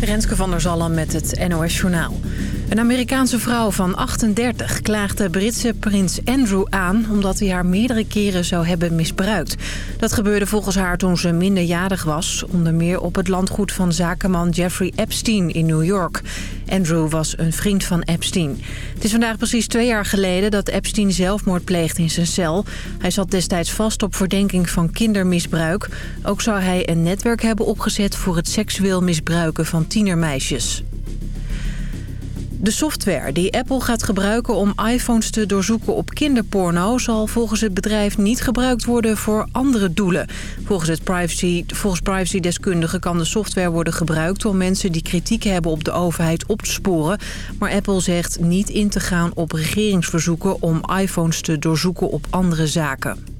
Renske van der Zalm met het NOS Journaal. Een Amerikaanse vrouw van 38 klaagde Britse prins Andrew aan... omdat hij haar meerdere keren zou hebben misbruikt. Dat gebeurde volgens haar toen ze minderjarig was... onder meer op het landgoed van zakenman Jeffrey Epstein in New York. Andrew was een vriend van Epstein. Het is vandaag precies twee jaar geleden dat Epstein zelfmoord pleegde in zijn cel. Hij zat destijds vast op verdenking van kindermisbruik. Ook zou hij een netwerk hebben opgezet voor het seksueel misbruiken van tienermeisjes. De software die Apple gaat gebruiken om iPhones te doorzoeken op kinderporno... zal volgens het bedrijf niet gebruikt worden voor andere doelen. Volgens, privacy, volgens privacydeskundigen kan de software worden gebruikt... om mensen die kritiek hebben op de overheid op te sporen. Maar Apple zegt niet in te gaan op regeringsverzoeken... om iPhones te doorzoeken op andere zaken.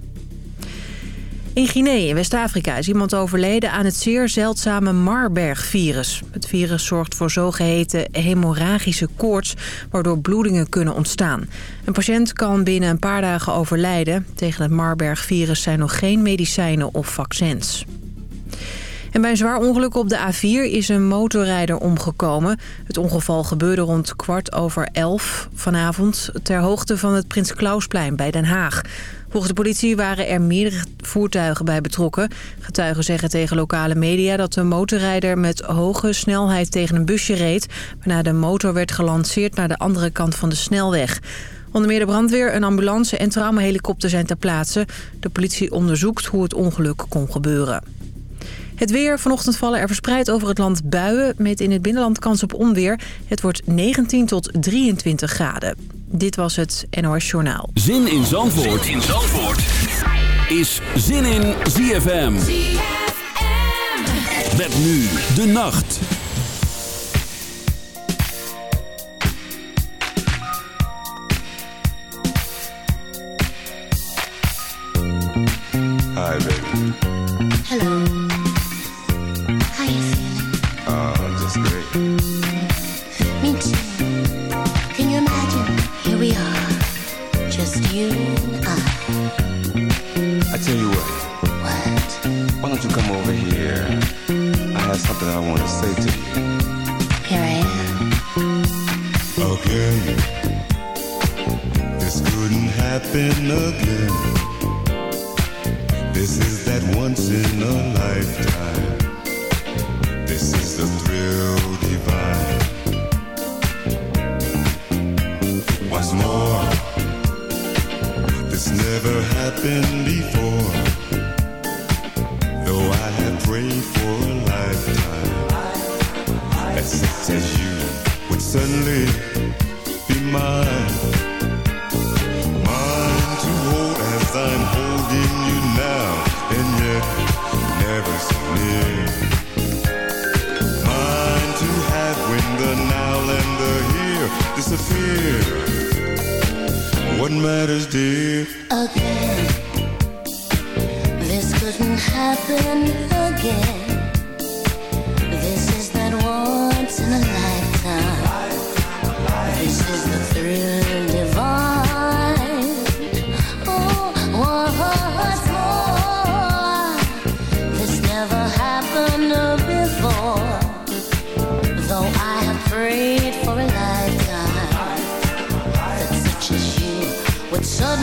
In Guinea in West-Afrika is iemand overleden aan het zeer zeldzame Marburg-virus. Het virus zorgt voor zogeheten hemorragische koorts, waardoor bloedingen kunnen ontstaan. Een patiënt kan binnen een paar dagen overlijden. Tegen het Marburg-virus zijn nog geen medicijnen of vaccins. En bij een zwaar ongeluk op de A4 is een motorrijder omgekomen. Het ongeval gebeurde rond kwart over elf vanavond... ter hoogte van het Prins Klausplein bij Den Haag. Volgens de politie waren er meerdere voertuigen bij betrokken. Getuigen zeggen tegen lokale media dat de motorrijder met hoge snelheid tegen een busje reed... waarna de motor werd gelanceerd naar de andere kant van de snelweg. Onder meer de brandweer, een ambulance en traumahelikopter zijn ter plaatse. De politie onderzoekt hoe het ongeluk kon gebeuren. Het weer. Vanochtend vallen er verspreid over het land buien... met in het binnenland kans op onweer. Het wordt 19 tot 23 graden. Dit was het NOS Journaal. Zin in Zandvoort, zin in Zandvoort. is Zin in ZFM. ZFM. Met nu de nacht. Hi baby. Hello.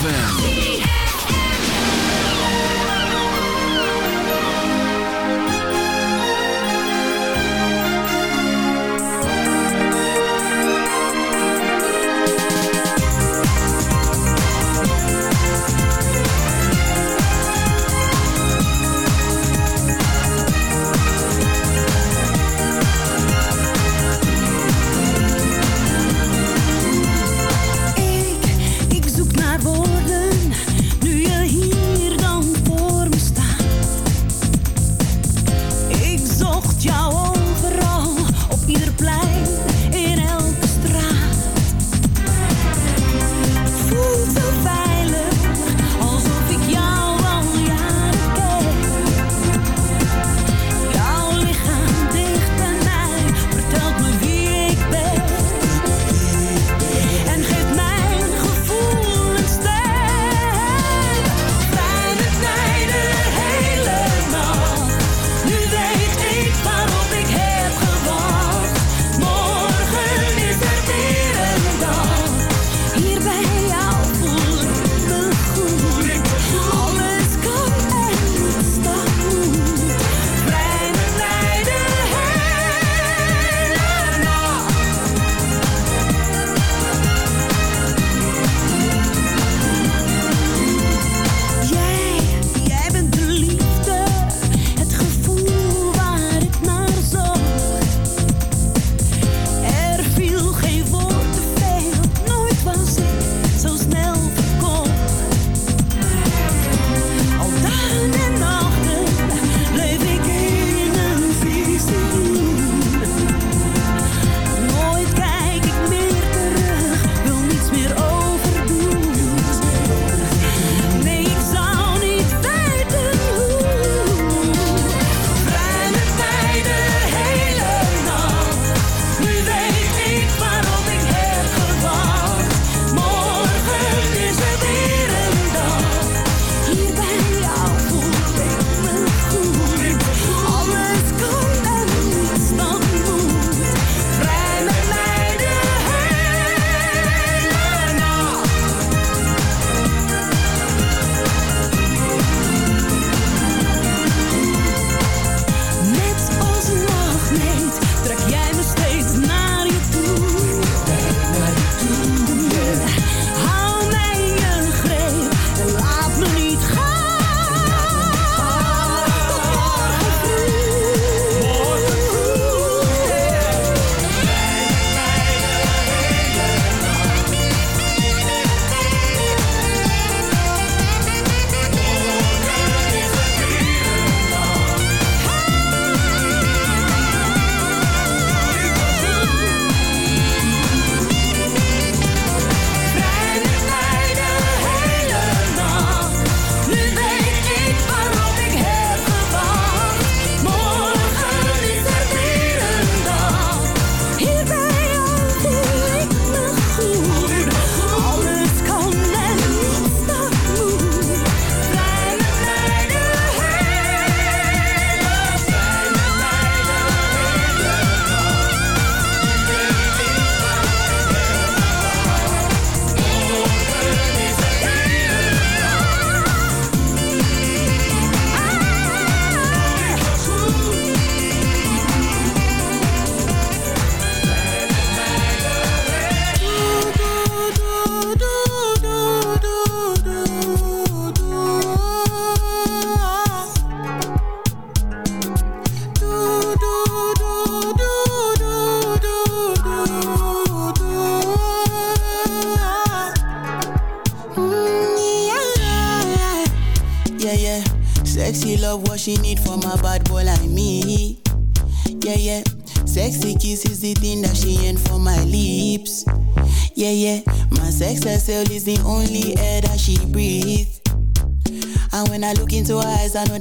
ZFM.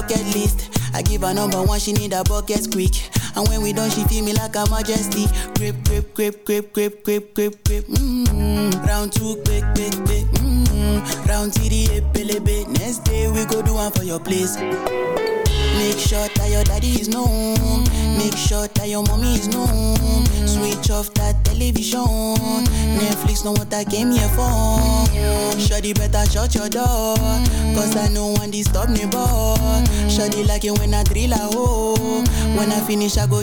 Bucket list. I give her number one, she need a bucket quick. And when we done, she feel me like a majesty. Grip, grip, grip, grip, grip, grip, grip, grip. Mm-hmm. Round two, quick, quick, quick. Round three, epelebe. Next day we go do one for your place. Make sure that your daddy is known. Make sure that your mommy is known. Switch off that television. Netflix know what I came here for. Shawty better shut your door. Cause I know one disturb me, boy. Shawty like it when I drill a hole. When I finish, I go.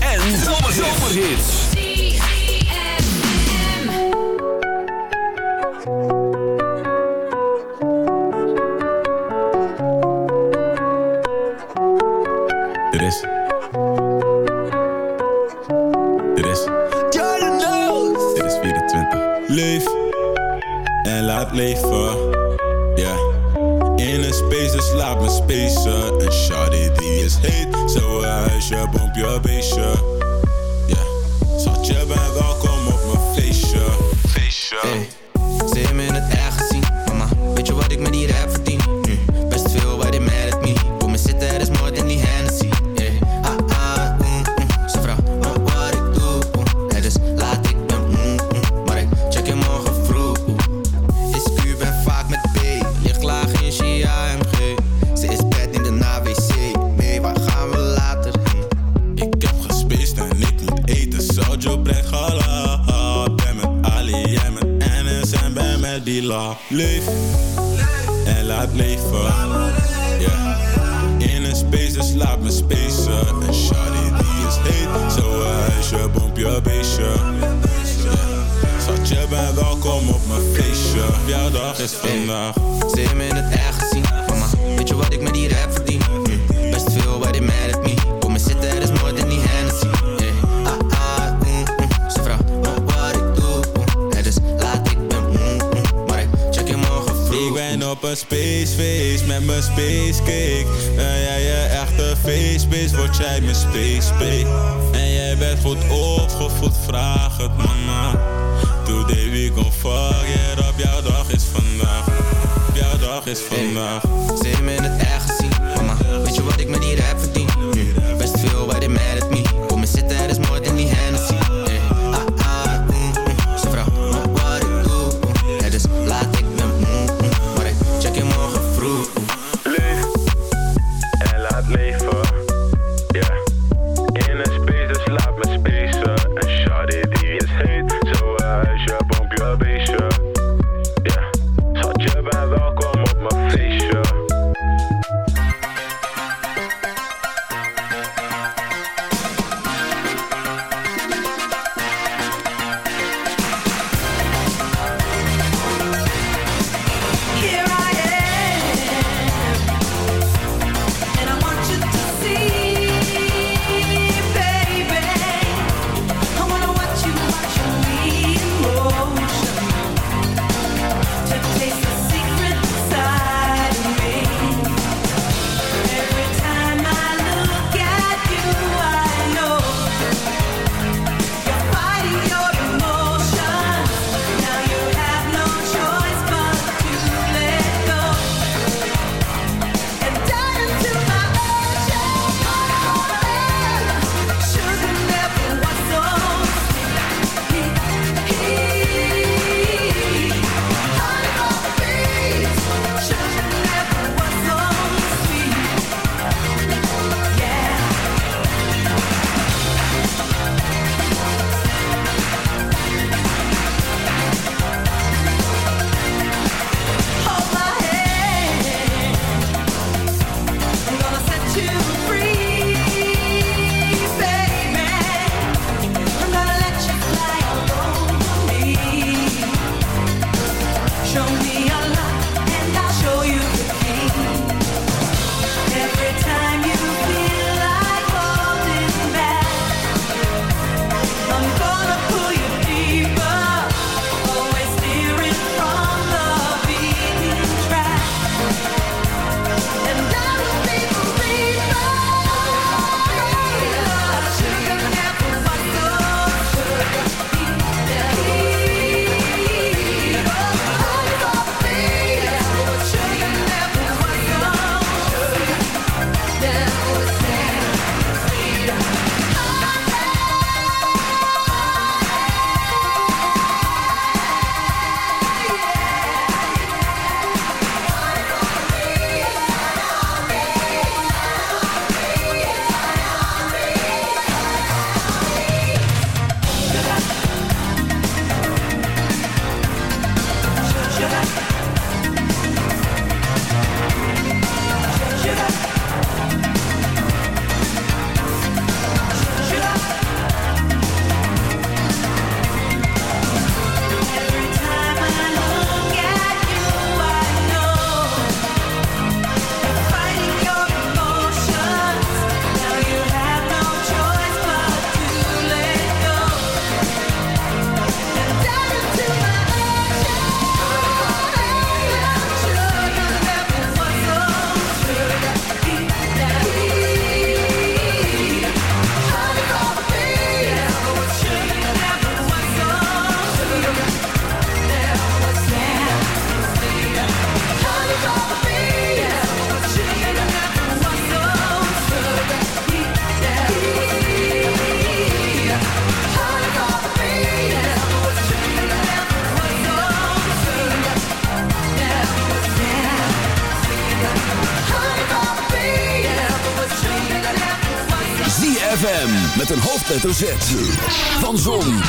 hoofdletter Van Zon,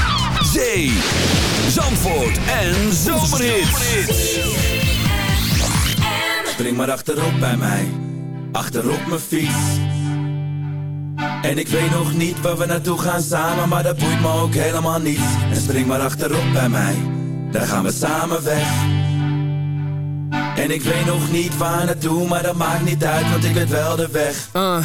Zee, Zandvoort en Zomerhits. Spring maar achterop bij mij, achterop mijn fiets. En ik weet nog niet waar we naartoe gaan samen, maar dat boeit me ook helemaal niet. En spring maar achterop bij mij, daar gaan we samen weg. En ik weet nog niet waar naartoe, maar dat maakt niet uit, want ik weet wel de weg. Ah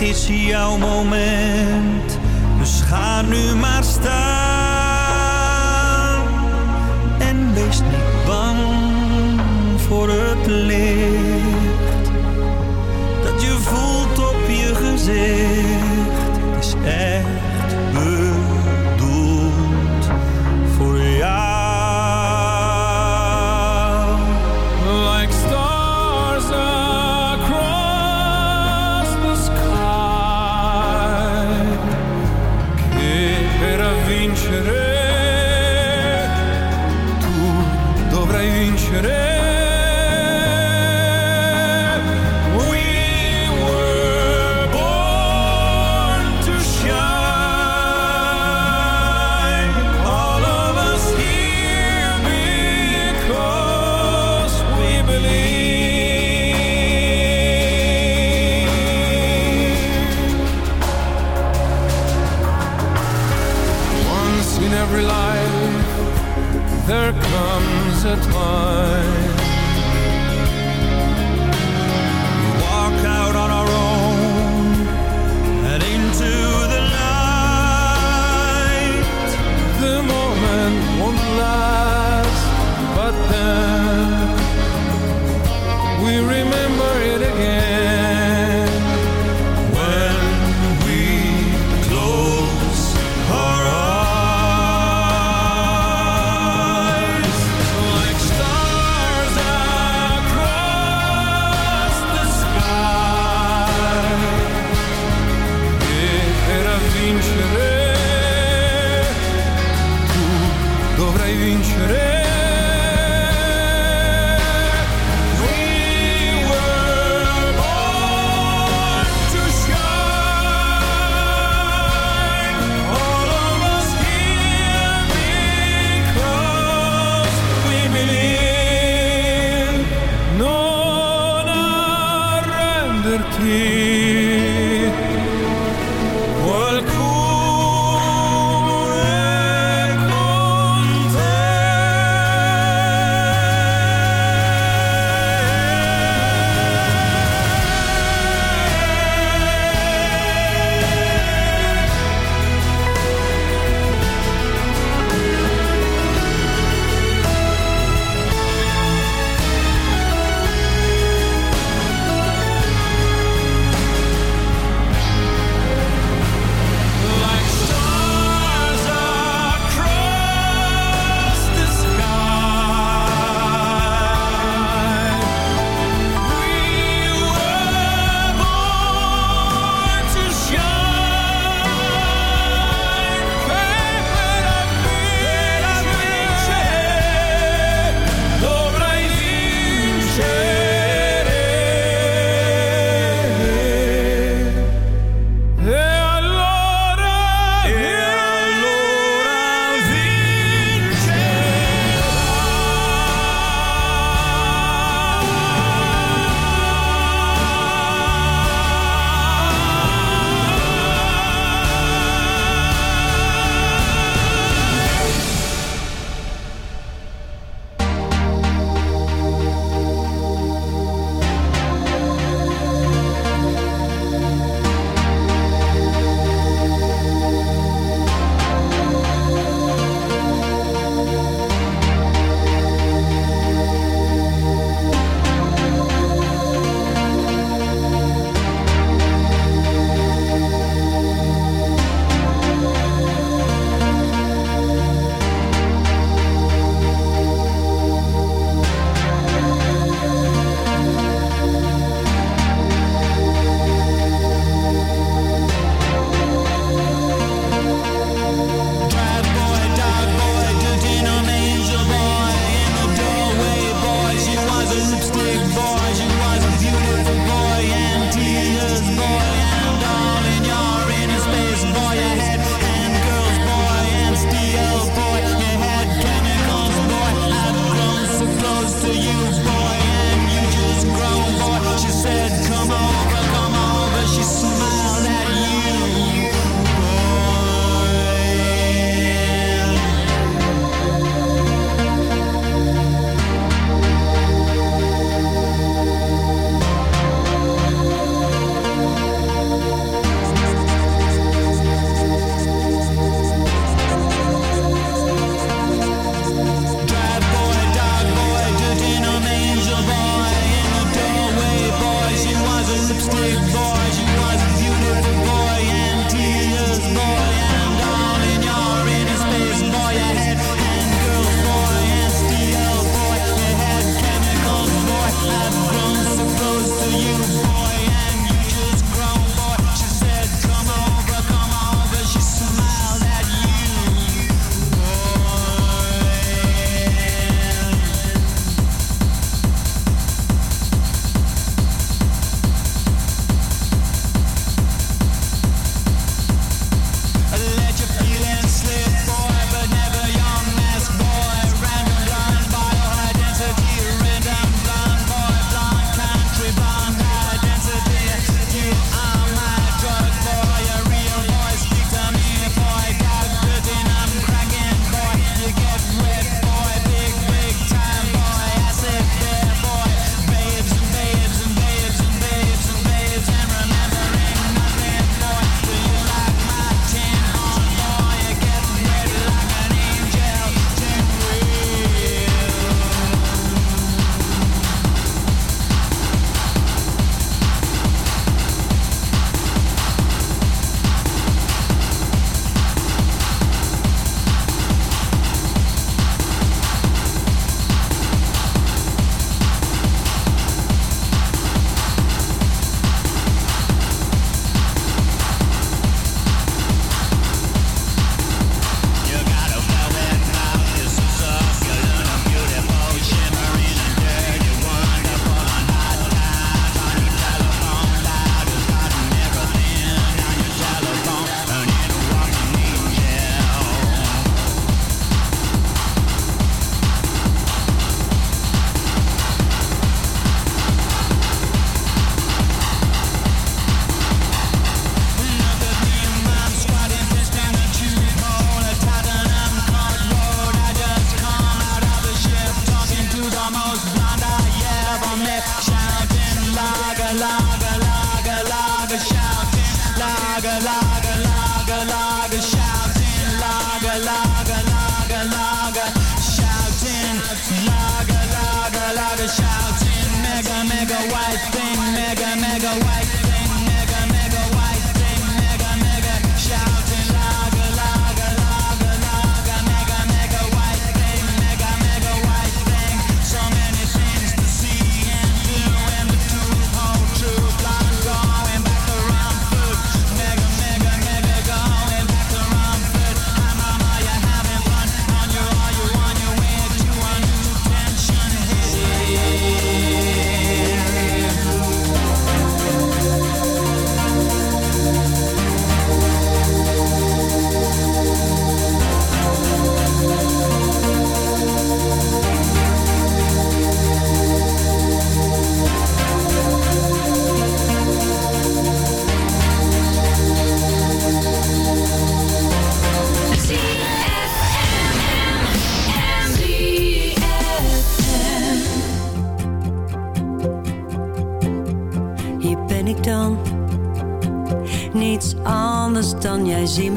het is jouw moment. Dus ga nu maar staan.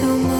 so much